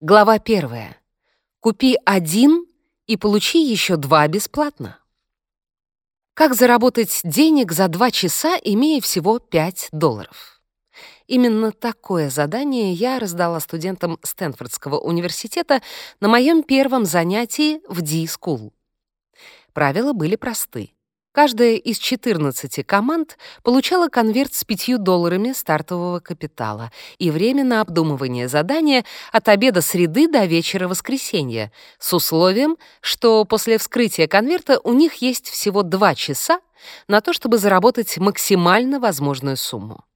Глава первая. Купи один и получи еще два бесплатно. Как заработать денег за два часа, имея всего 5 долларов? Именно такое задание я раздала студентам Стэнфордского университета на моем первом занятии в D-School. Правила были просты. Каждая из 14 команд получала конверт с 5 долларами стартового капитала и время на обдумывание задания от обеда среды до вечера воскресенья, с условием, что после вскрытия конверта у них есть всего 2 часа на то, чтобы заработать максимально возможную сумму.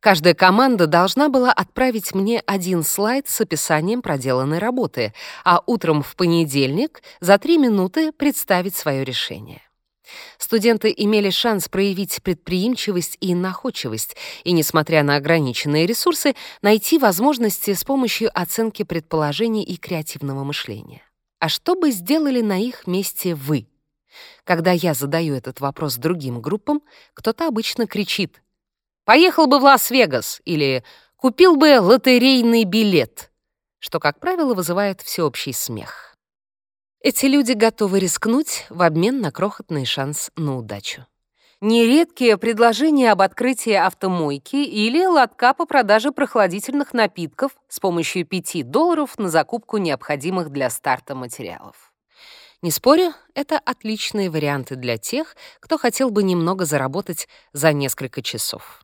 Каждая команда должна была отправить мне один слайд с описанием проделанной работы, а утром в понедельник за три минуты представить свое решение. Студенты имели шанс проявить предприимчивость и находчивость, и, несмотря на ограниченные ресурсы, найти возможности с помощью оценки предположений и креативного мышления. А что бы сделали на их месте вы? Когда я задаю этот вопрос другим группам, кто-то обычно кричит Поехал бы в Лас-Вегас или купил бы лотерейный билет, что, как правило, вызывает всеобщий смех. Эти люди готовы рискнуть в обмен на крохотный шанс на удачу. Нередкие предложения об открытии автомойки или лотка по продаже прохладительных напитков с помощью 5 долларов на закупку необходимых для старта материалов. Не спорю, это отличные варианты для тех, кто хотел бы немного заработать за несколько часов.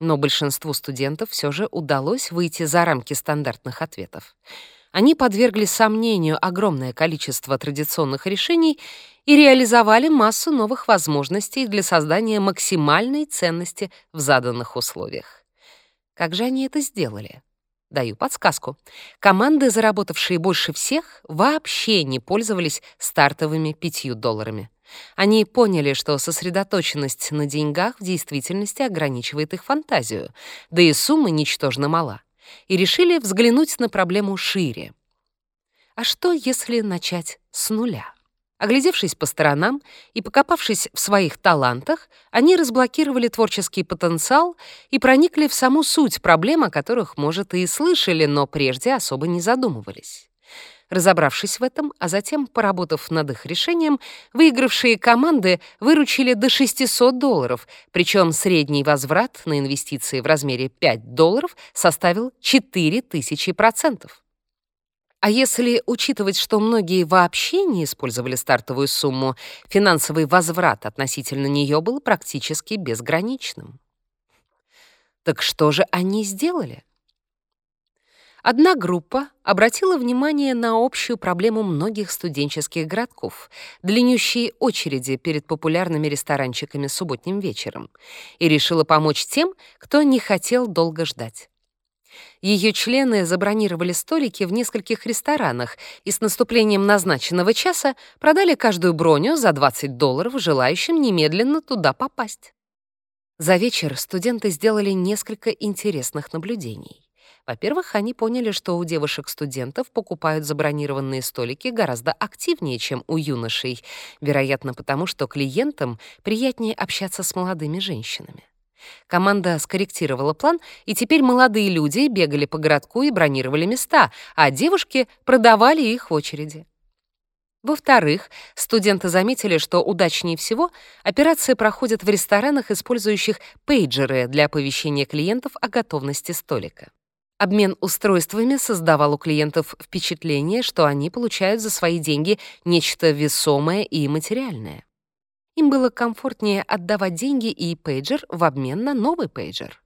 Но большинству студентов все же удалось выйти за рамки стандартных ответов. Они подвергли сомнению огромное количество традиционных решений и реализовали массу новых возможностей для создания максимальной ценности в заданных условиях. Как же они это сделали? Даю подсказку. Команды, заработавшие больше всех, вообще не пользовались стартовыми 5 долларами. Они поняли, что сосредоточенность на деньгах в действительности ограничивает их фантазию, да и сумма ничтожно мала, и решили взглянуть на проблему шире. А что, если начать с нуля? Оглядевшись по сторонам и покопавшись в своих талантах, они разблокировали творческий потенциал и проникли в саму суть проблем, о которых, может, и слышали, но прежде особо не задумывались. Разобравшись в этом, а затем, поработав над их решением, выигравшие команды выручили до 600 долларов, причем средний возврат на инвестиции в размере 5 долларов составил 4000%. А если учитывать, что многие вообще не использовали стартовую сумму, финансовый возврат относительно нее был практически безграничным. Так что же они сделали? Одна группа обратила внимание на общую проблему многих студенческих городков, длиннющие очереди перед популярными ресторанчиками субботним вечером, и решила помочь тем, кто не хотел долго ждать. Ее члены забронировали столики в нескольких ресторанах и с наступлением назначенного часа продали каждую броню за 20 долларов желающим немедленно туда попасть. За вечер студенты сделали несколько интересных наблюдений. Во-первых, они поняли, что у девушек-студентов покупают забронированные столики гораздо активнее, чем у юношей, вероятно, потому что клиентам приятнее общаться с молодыми женщинами. Команда скорректировала план, и теперь молодые люди бегали по городку и бронировали места, а девушки продавали их в очереди. Во-вторых, студенты заметили, что удачнее всего операции проходят в ресторанах, использующих пейджеры для оповещения клиентов о готовности столика. Обмен устройствами создавал у клиентов впечатление, что они получают за свои деньги нечто весомое и материальное. Им было комфортнее отдавать деньги и пейджер в обмен на новый пейджер.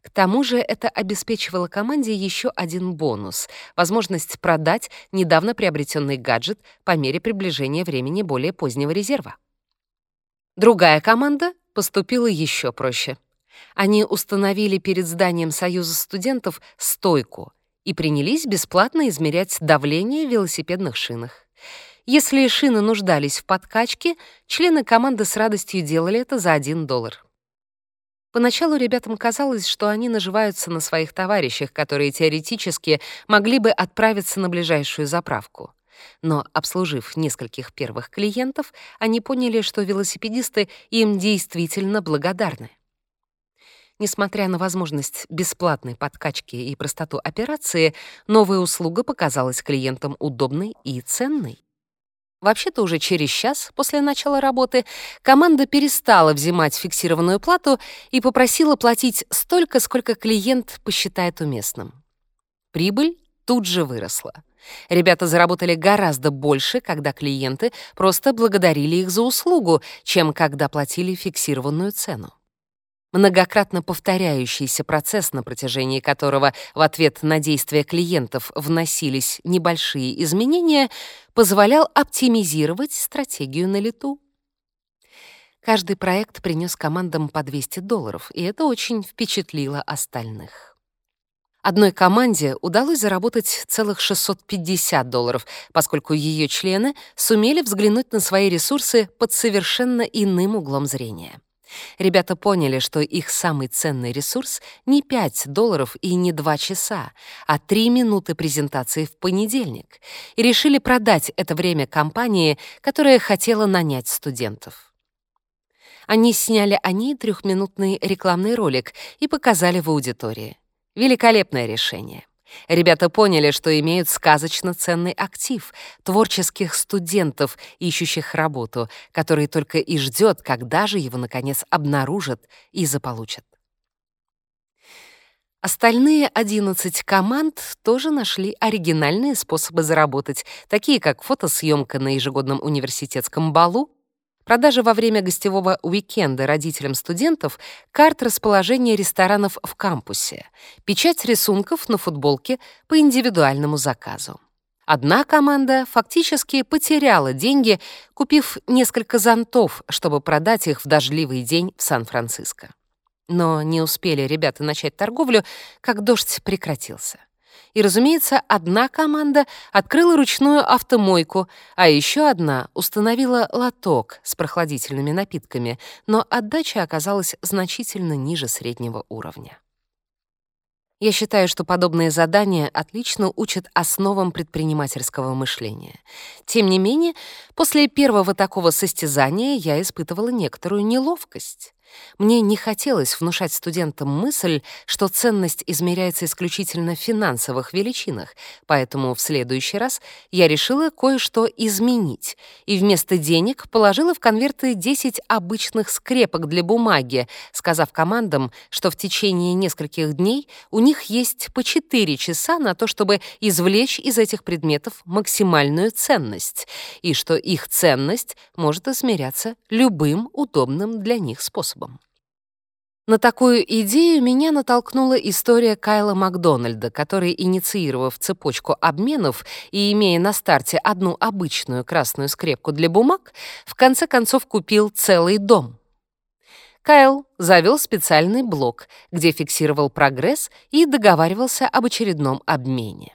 К тому же это обеспечивало команде еще один бонус — возможность продать недавно приобретенный гаджет по мере приближения времени более позднего резерва. Другая команда поступила еще проще — они установили перед зданием Союза студентов стойку и принялись бесплатно измерять давление в велосипедных шинах. Если шины нуждались в подкачке, члены команды с радостью делали это за 1 доллар. Поначалу ребятам казалось, что они наживаются на своих товарищах, которые теоретически могли бы отправиться на ближайшую заправку. Но, обслужив нескольких первых клиентов, они поняли, что велосипедисты им действительно благодарны. Несмотря на возможность бесплатной подкачки и простоту операции, новая услуга показалась клиентам удобной и ценной. Вообще-то уже через час после начала работы команда перестала взимать фиксированную плату и попросила платить столько, сколько клиент посчитает уместным. Прибыль тут же выросла. Ребята заработали гораздо больше, когда клиенты просто благодарили их за услугу, чем когда платили фиксированную цену многократно повторяющийся процесс, на протяжении которого в ответ на действия клиентов вносились небольшие изменения, позволял оптимизировать стратегию на лету. Каждый проект принес командам по 200 долларов, и это очень впечатлило остальных. Одной команде удалось заработать целых 650 долларов, поскольку ее члены сумели взглянуть на свои ресурсы под совершенно иным углом зрения. Ребята поняли, что их самый ценный ресурс не 5 долларов и не 2 часа, а 3 минуты презентации в понедельник, и решили продать это время компании, которая хотела нанять студентов. Они сняли о ней трехминутный рекламный ролик и показали в аудитории. Великолепное решение. Ребята поняли, что имеют сказочно ценный актив — творческих студентов, ищущих работу, который только и ждет, когда же его, наконец, обнаружат и заполучат. Остальные 11 команд тоже нашли оригинальные способы заработать, такие как фотосъемка на ежегодном университетском балу продаже во время гостевого уикенда родителям студентов карт расположения ресторанов в кампусе, печать рисунков на футболке по индивидуальному заказу. Одна команда фактически потеряла деньги, купив несколько зонтов, чтобы продать их в дождливый день в Сан-Франциско. Но не успели ребята начать торговлю, как дождь прекратился и, разумеется, одна команда открыла ручную автомойку, а еще одна установила лоток с прохладительными напитками, но отдача оказалась значительно ниже среднего уровня. Я считаю, что подобные задания отлично учат основам предпринимательского мышления. Тем не менее, после первого такого состязания я испытывала некоторую неловкость. Мне не хотелось внушать студентам мысль, что ценность измеряется исключительно в финансовых величинах, поэтому в следующий раз я решила кое-что изменить и вместо денег положила в конверты 10 обычных скрепок для бумаги, сказав командам, что в течение нескольких дней у них есть по 4 часа на то, чтобы извлечь из этих предметов максимальную ценность, и что их ценность может измеряться любым удобным для них способом способом. На такую идею меня натолкнула история Кайла Макдональда, который, инициировав цепочку обменов и имея на старте одну обычную красную скрепку для бумаг, в конце концов купил целый дом. Кайл завел специальный блок, где фиксировал прогресс и договаривался об очередном обмене.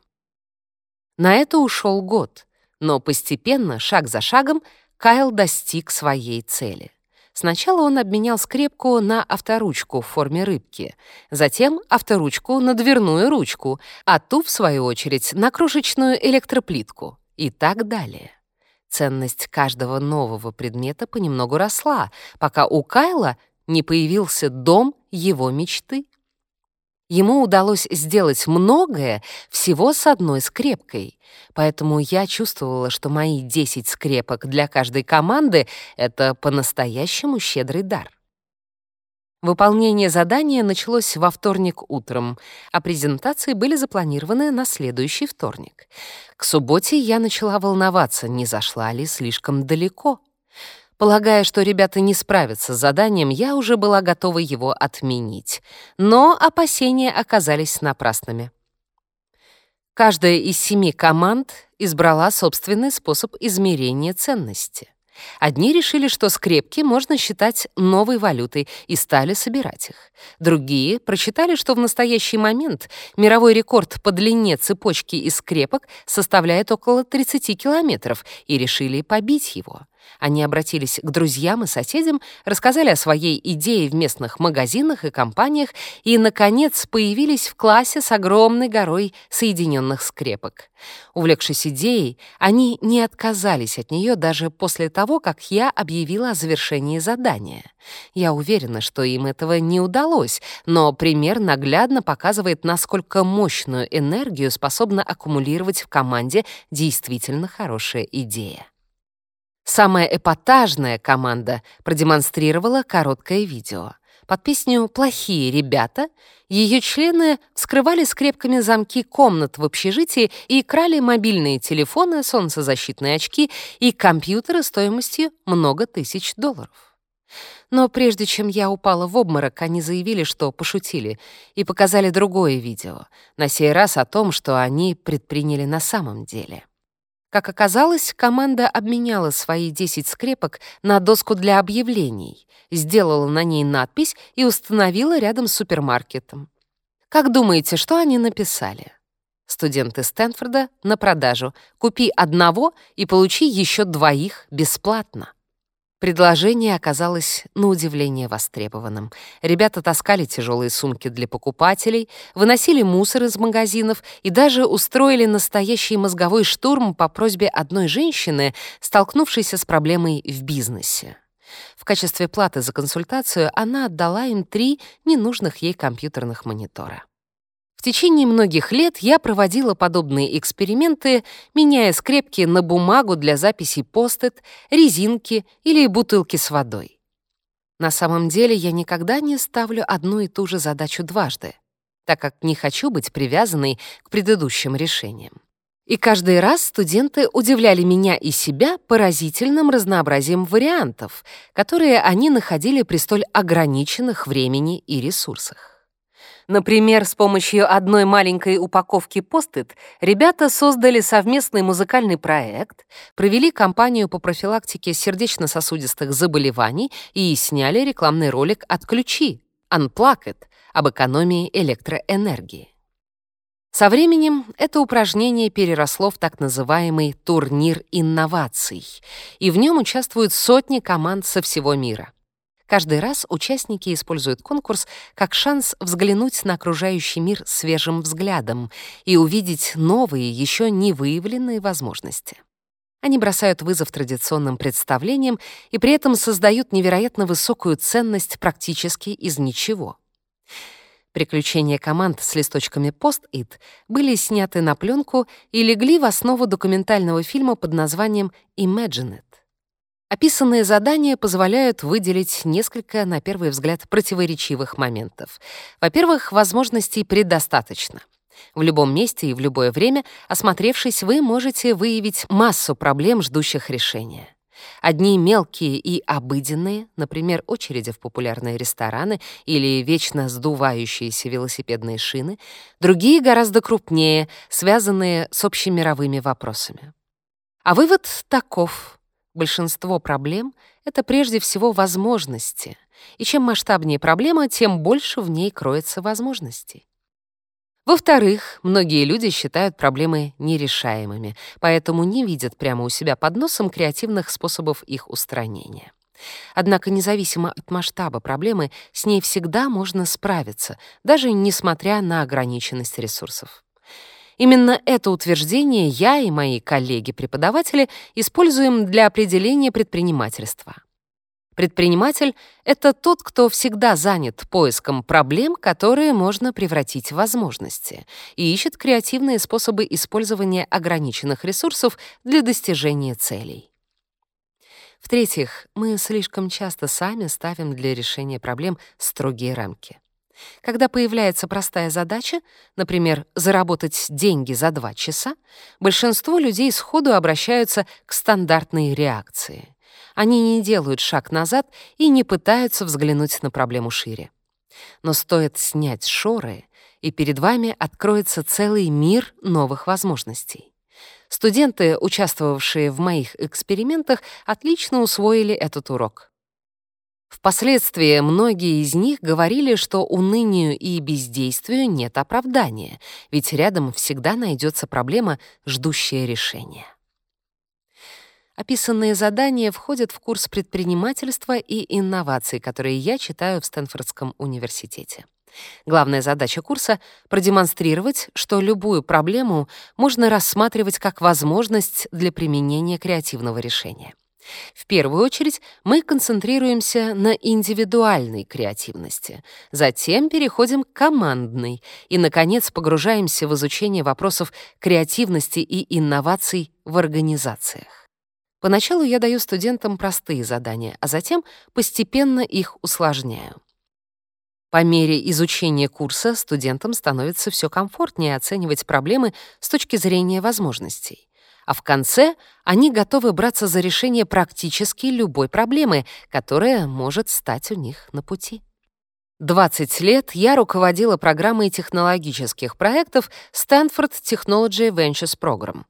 На это ушел год, но постепенно, шаг за шагом, Кайл достиг своей цели. Сначала он обменял скрепку на авторучку в форме рыбки, затем авторучку на дверную ручку, а ту, в свою очередь, на крошечную электроплитку и так далее. Ценность каждого нового предмета понемногу росла, пока у Кайла не появился дом его мечты. Ему удалось сделать многое всего с одной скрепкой, поэтому я чувствовала, что мои 10 скрепок для каждой команды — это по-настоящему щедрый дар. Выполнение задания началось во вторник утром, а презентации были запланированы на следующий вторник. К субботе я начала волноваться, не зашла ли слишком далеко. Полагая, что ребята не справятся с заданием, я уже была готова его отменить. Но опасения оказались напрасными. Каждая из семи команд избрала собственный способ измерения ценности. Одни решили, что скрепки можно считать новой валютой и стали собирать их. Другие прочитали, что в настоящий момент мировой рекорд по длине цепочки из скрепок составляет около 30 километров и решили побить его. Они обратились к друзьям и соседям, рассказали о своей идее в местных магазинах и компаниях и, наконец, появились в классе с огромной горой соединенных скрепок. Увлекшись идеей, они не отказались от нее даже после того, как я объявила о завершении задания. Я уверена, что им этого не удалось, но пример наглядно показывает, насколько мощную энергию способна аккумулировать в команде действительно хорошая идея. Самая эпатажная команда продемонстрировала короткое видео. Под песню «Плохие ребята» ее члены вскрывали скрепками замки комнат в общежитии и крали мобильные телефоны, солнцезащитные очки и компьютеры стоимостью много тысяч долларов. Но прежде чем я упала в обморок, они заявили, что пошутили, и показали другое видео, на сей раз о том, что они предприняли на самом деле. Как оказалось, команда обменяла свои 10 скрепок на доску для объявлений, сделала на ней надпись и установила рядом с супермаркетом. Как думаете, что они написали? Студенты Стэнфорда на продажу. Купи одного и получи еще двоих бесплатно. Предложение оказалось на удивление востребованным. Ребята таскали тяжелые сумки для покупателей, выносили мусор из магазинов и даже устроили настоящий мозговой штурм по просьбе одной женщины, столкнувшейся с проблемой в бизнесе. В качестве платы за консультацию она отдала им три ненужных ей компьютерных монитора. В течение многих лет я проводила подобные эксперименты, меняя скрепки на бумагу для записи постет, резинки или бутылки с водой. На самом деле я никогда не ставлю одну и ту же задачу дважды, так как не хочу быть привязанной к предыдущим решениям. И каждый раз студенты удивляли меня и себя поразительным разнообразием вариантов, которые они находили при столь ограниченных времени и ресурсах. Например, с помощью одной маленькой упаковки «Постит» ребята создали совместный музыкальный проект, провели кампанию по профилактике сердечно-сосудистых заболеваний и сняли рекламный ролик «Отключи» Unplugged об экономии электроэнергии. Со временем это упражнение переросло в так называемый «турнир инноваций», и в нем участвуют сотни команд со всего мира. Каждый раз участники используют конкурс как шанс взглянуть на окружающий мир свежим взглядом и увидеть новые, еще не выявленные возможности. Они бросают вызов традиционным представлениям и при этом создают невероятно высокую ценность практически из ничего. Приключения команд с листочками пост-ит были сняты на пленку и легли в основу документального фильма под названием «Imagine It». Описанные задания позволяют выделить несколько, на первый взгляд, противоречивых моментов. Во-первых, возможностей предостаточно. В любом месте и в любое время, осмотревшись, вы можете выявить массу проблем, ждущих решения. Одни мелкие и обыденные, например, очереди в популярные рестораны или вечно сдувающиеся велосипедные шины, другие гораздо крупнее, связанные с общемировыми вопросами. А вывод таков. Большинство проблем — это прежде всего возможности, и чем масштабнее проблема, тем больше в ней кроется возможностей. Во-вторых, многие люди считают проблемы нерешаемыми, поэтому не видят прямо у себя под носом креативных способов их устранения. Однако, независимо от масштаба проблемы, с ней всегда можно справиться, даже несмотря на ограниченность ресурсов. Именно это утверждение я и мои коллеги-преподаватели используем для определения предпринимательства. Предприниматель — это тот, кто всегда занят поиском проблем, которые можно превратить в возможности, и ищет креативные способы использования ограниченных ресурсов для достижения целей. В-третьих, мы слишком часто сами ставим для решения проблем строгие рамки. Когда появляется простая задача, например, заработать деньги за два часа, большинство людей сходу обращаются к стандартной реакции. Они не делают шаг назад и не пытаются взглянуть на проблему шире. Но стоит снять шоры, и перед вами откроется целый мир новых возможностей. Студенты, участвовавшие в моих экспериментах, отлично усвоили этот урок. Впоследствии многие из них говорили, что унынию и бездействию нет оправдания, ведь рядом всегда найдется проблема, ждущая решения. Описанные задания входят в курс предпринимательства и инноваций, которые я читаю в Стэнфордском университете. Главная задача курса — продемонстрировать, что любую проблему можно рассматривать как возможность для применения креативного решения. В первую очередь мы концентрируемся на индивидуальной креативности, затем переходим к командной и, наконец, погружаемся в изучение вопросов креативности и инноваций в организациях. Поначалу я даю студентам простые задания, а затем постепенно их усложняю. По мере изучения курса студентам становится все комфортнее оценивать проблемы с точки зрения возможностей а в конце они готовы браться за решение практически любой проблемы, которая может стать у них на пути. 20 лет я руководила программой технологических проектов Stanford Technology Ventures Program,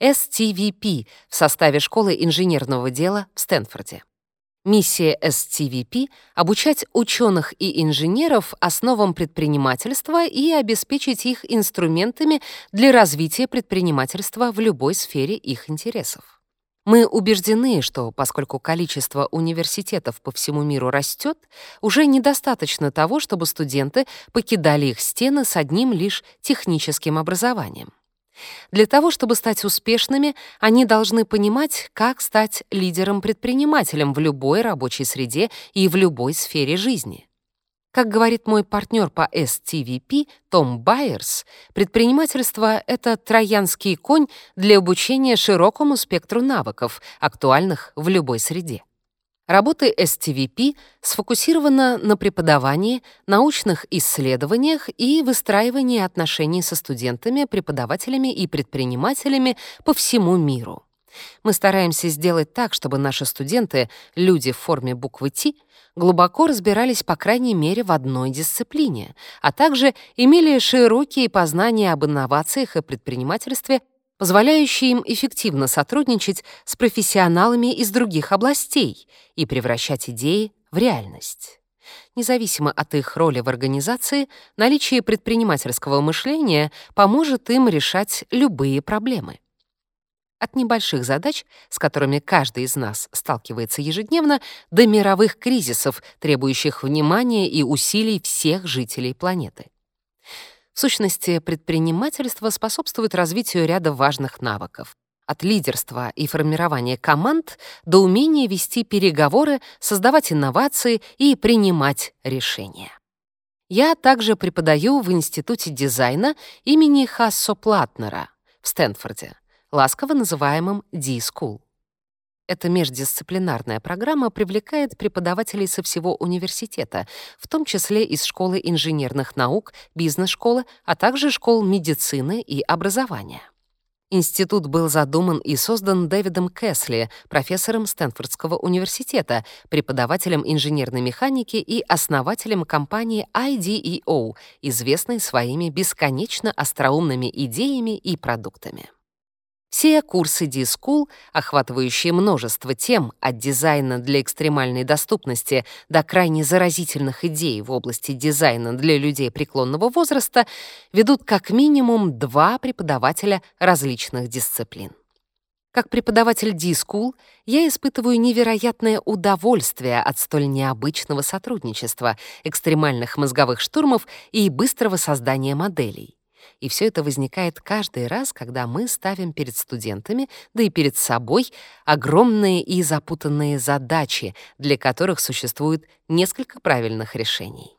STVP, в составе школы инженерного дела в Стэнфорде. Миссия SCVP — обучать ученых и инженеров основам предпринимательства и обеспечить их инструментами для развития предпринимательства в любой сфере их интересов. Мы убеждены, что поскольку количество университетов по всему миру растет, уже недостаточно того, чтобы студенты покидали их стены с одним лишь техническим образованием. Для того, чтобы стать успешными, они должны понимать, как стать лидером-предпринимателем в любой рабочей среде и в любой сфере жизни. Как говорит мой партнер по STVP Том Байерс, предпринимательство — это троянский конь для обучения широкому спектру навыков, актуальных в любой среде. Работы STVP сфокусирована на преподавании, научных исследованиях и выстраивании отношений со студентами, преподавателями и предпринимателями по всему миру. Мы стараемся сделать так, чтобы наши студенты, люди в форме буквы «Т», глубоко разбирались, по крайней мере, в одной дисциплине, а также имели широкие познания об инновациях и предпринимательстве позволяющий им эффективно сотрудничать с профессионалами из других областей и превращать идеи в реальность. Независимо от их роли в организации, наличие предпринимательского мышления поможет им решать любые проблемы. От небольших задач, с которыми каждый из нас сталкивается ежедневно, до мировых кризисов, требующих внимания и усилий всех жителей планеты. Сущности, предпринимательство способствует развитию ряда важных навыков от лидерства и формирования команд до умения вести переговоры, создавать инновации и принимать решения. Я также преподаю в Институте дизайна имени Хассо Платнера в Стэнфорде, ласково называемом D-School. Эта междисциплинарная программа привлекает преподавателей со всего университета, в том числе из школы инженерных наук, бизнес-школы, а также школ медицины и образования. Институт был задуман и создан Дэвидом Кэсли, профессором Стэнфордского университета, преподавателем инженерной механики и основателем компании IDEO, известной своими бесконечно остроумными идеями и продуктами. Все курсы D-School, охватывающие множество тем от дизайна для экстремальной доступности до крайне заразительных идей в области дизайна для людей преклонного возраста, ведут как минимум два преподавателя различных дисциплин. Как преподаватель D-School я испытываю невероятное удовольствие от столь необычного сотрудничества, экстремальных мозговых штурмов и быстрого создания моделей и все это возникает каждый раз, когда мы ставим перед студентами, да и перед собой, огромные и запутанные задачи, для которых существует несколько правильных решений.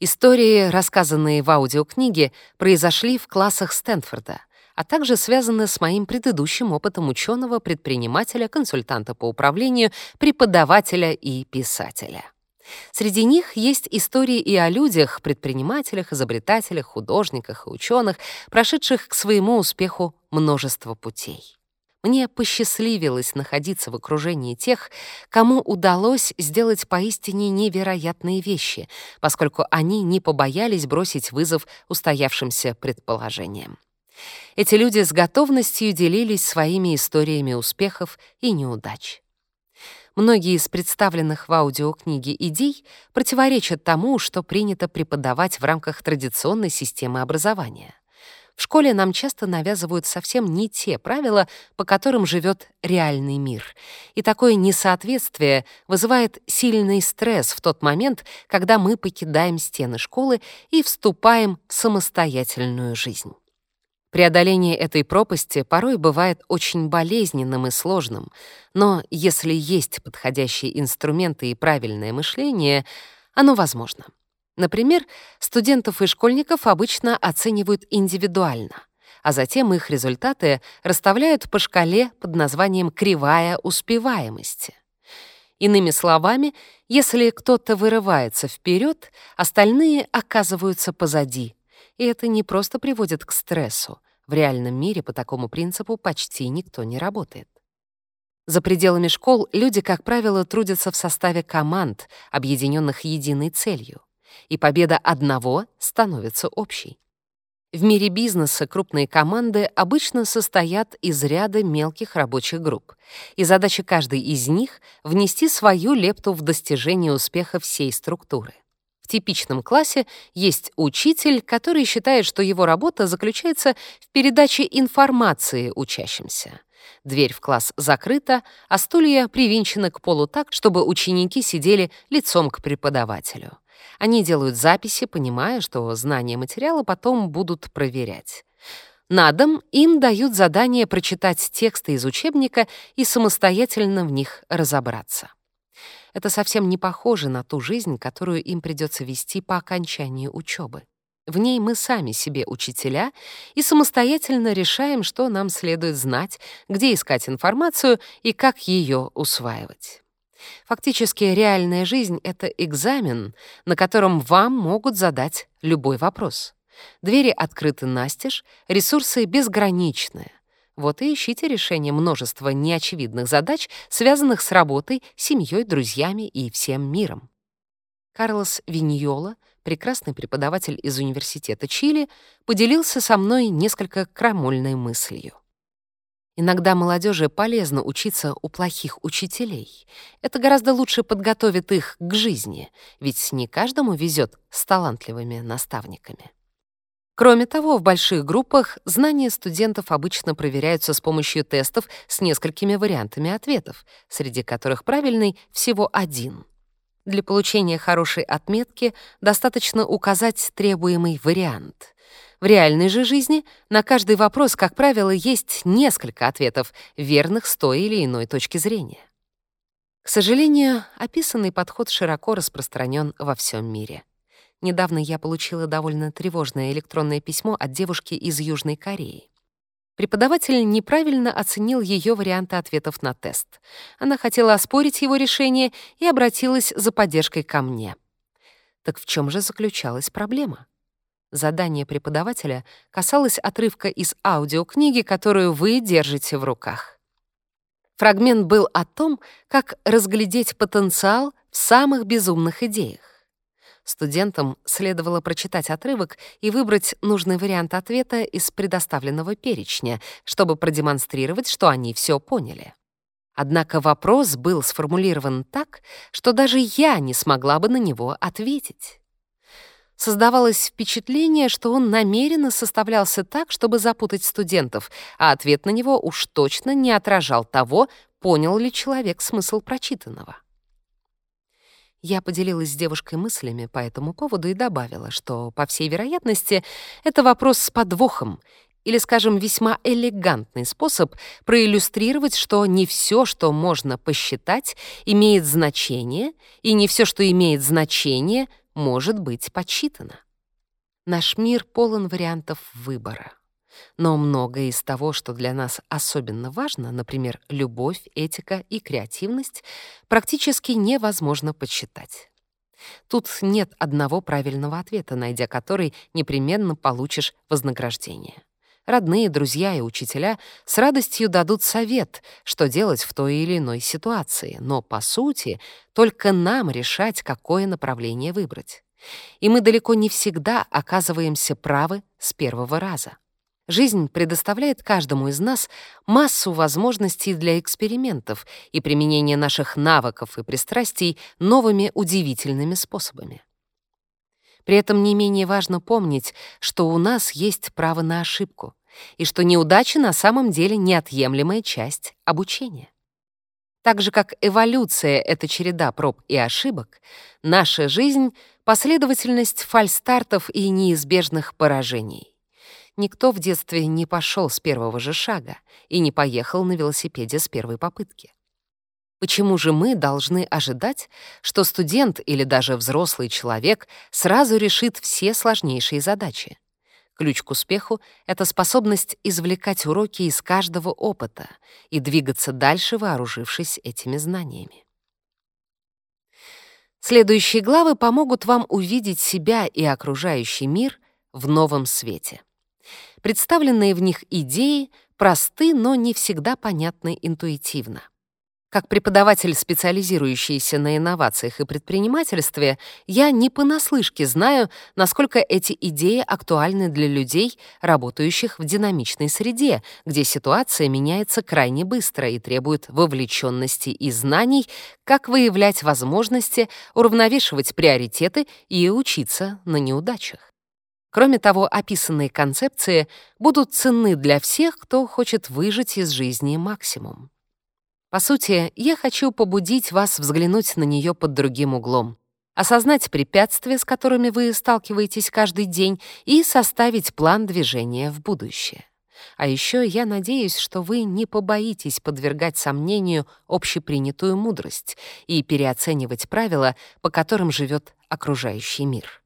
Истории, рассказанные в аудиокниге, произошли в классах Стэнфорда, а также связаны с моим предыдущим опытом ученого, предпринимателя, консультанта по управлению, преподавателя и писателя. Среди них есть истории и о людях, предпринимателях, изобретателях, художниках и ученых, прошедших к своему успеху множество путей. Мне посчастливилось находиться в окружении тех, кому удалось сделать поистине невероятные вещи, поскольку они не побоялись бросить вызов устоявшимся предположениям. Эти люди с готовностью делились своими историями успехов и неудач. Многие из представленных в аудиокниге идей противоречат тому, что принято преподавать в рамках традиционной системы образования. В школе нам часто навязывают совсем не те правила, по которым живет реальный мир. И такое несоответствие вызывает сильный стресс в тот момент, когда мы покидаем стены школы и вступаем в самостоятельную жизнь. Преодоление этой пропасти порой бывает очень болезненным и сложным, но если есть подходящие инструменты и правильное мышление, оно возможно. Например, студентов и школьников обычно оценивают индивидуально, а затем их результаты расставляют по шкале под названием «кривая успеваемости». Иными словами, если кто-то вырывается вперед, остальные оказываются позади — и это не просто приводит к стрессу, в реальном мире по такому принципу почти никто не работает. За пределами школ люди, как правило, трудятся в составе команд, объединенных единой целью, и победа одного становится общей. В мире бизнеса крупные команды обычно состоят из ряда мелких рабочих групп, и задача каждой из них — внести свою лепту в достижение успеха всей структуры. В типичном классе есть учитель, который считает, что его работа заключается в передаче информации учащимся. Дверь в класс закрыта, а стулья привинчены к полу так, чтобы ученики сидели лицом к преподавателю. Они делают записи, понимая, что знания материала потом будут проверять. На дом им дают задание прочитать тексты из учебника и самостоятельно в них разобраться. Это совсем не похоже на ту жизнь, которую им придется вести по окончании учебы. В ней мы сами себе учителя и самостоятельно решаем, что нам следует знать, где искать информацию и как ее усваивать. Фактически реальная жизнь — это экзамен, на котором вам могут задать любой вопрос. Двери открыты настежь, ресурсы безграничные. Вот и ищите решение множества неочевидных задач, связанных с работой, семьей, друзьями и всем миром. Карлос Виньола, прекрасный преподаватель из Университета Чили, поделился со мной несколько крамольной мыслью. Иногда молодежи полезно учиться у плохих учителей. Это гораздо лучше подготовит их к жизни, ведь не каждому везет с талантливыми наставниками. Кроме того, в больших группах знания студентов обычно проверяются с помощью тестов с несколькими вариантами ответов, среди которых правильный всего один. Для получения хорошей отметки достаточно указать требуемый вариант. В реальной же жизни на каждый вопрос, как правило, есть несколько ответов, верных с той или иной точки зрения. К сожалению, описанный подход широко распространен во всем мире. Недавно я получила довольно тревожное электронное письмо от девушки из Южной Кореи. Преподаватель неправильно оценил ее варианты ответов на тест. Она хотела оспорить его решение и обратилась за поддержкой ко мне. Так в чем же заключалась проблема? Задание преподавателя касалось отрывка из аудиокниги, которую вы держите в руках. Фрагмент был о том, как разглядеть потенциал в самых безумных идеях. Студентам следовало прочитать отрывок и выбрать нужный вариант ответа из предоставленного перечня, чтобы продемонстрировать, что они все поняли. Однако вопрос был сформулирован так, что даже я не смогла бы на него ответить. Создавалось впечатление, что он намеренно составлялся так, чтобы запутать студентов, а ответ на него уж точно не отражал того, понял ли человек смысл прочитанного. Я поделилась с девушкой мыслями по этому поводу и добавила, что, по всей вероятности, это вопрос с подвохом или, скажем, весьма элегантный способ проиллюстрировать, что не все, что можно посчитать, имеет значение, и не все, что имеет значение, может быть подсчитано. Наш мир полон вариантов выбора. Но многое из того, что для нас особенно важно, например, любовь, этика и креативность, практически невозможно подсчитать. Тут нет одного правильного ответа, найдя который непременно получишь вознаграждение. Родные, друзья и учителя с радостью дадут совет, что делать в той или иной ситуации, но, по сути, только нам решать, какое направление выбрать. И мы далеко не всегда оказываемся правы с первого раза. Жизнь предоставляет каждому из нас массу возможностей для экспериментов и применения наших навыков и пристрастий новыми удивительными способами. При этом не менее важно помнить, что у нас есть право на ошибку и что неудача на самом деле неотъемлемая часть обучения. Так же, как эволюция — это череда проб и ошибок, наша жизнь — последовательность фальстартов и неизбежных поражений. Никто в детстве не пошел с первого же шага и не поехал на велосипеде с первой попытки. Почему же мы должны ожидать, что студент или даже взрослый человек сразу решит все сложнейшие задачи? Ключ к успеху — это способность извлекать уроки из каждого опыта и двигаться дальше, вооружившись этими знаниями. Следующие главы помогут вам увидеть себя и окружающий мир в новом свете. Представленные в них идеи просты, но не всегда понятны интуитивно. Как преподаватель, специализирующийся на инновациях и предпринимательстве, я не понаслышке знаю, насколько эти идеи актуальны для людей, работающих в динамичной среде, где ситуация меняется крайне быстро и требует вовлеченности и знаний, как выявлять возможности, уравновешивать приоритеты и учиться на неудачах. Кроме того, описанные концепции будут ценны для всех, кто хочет выжить из жизни максимум. По сути, я хочу побудить вас взглянуть на нее под другим углом, осознать препятствия, с которыми вы сталкиваетесь каждый день, и составить план движения в будущее. А еще я надеюсь, что вы не побоитесь подвергать сомнению общепринятую мудрость и переоценивать правила, по которым живет окружающий мир.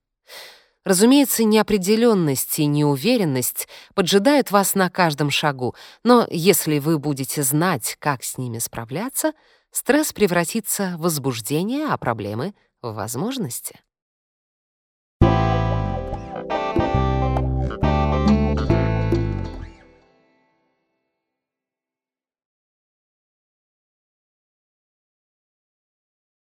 Разумеется, неопределенность и неуверенность поджидают вас на каждом шагу, но если вы будете знать, как с ними справляться, стресс превратится в возбуждение, а проблемы — в возможности.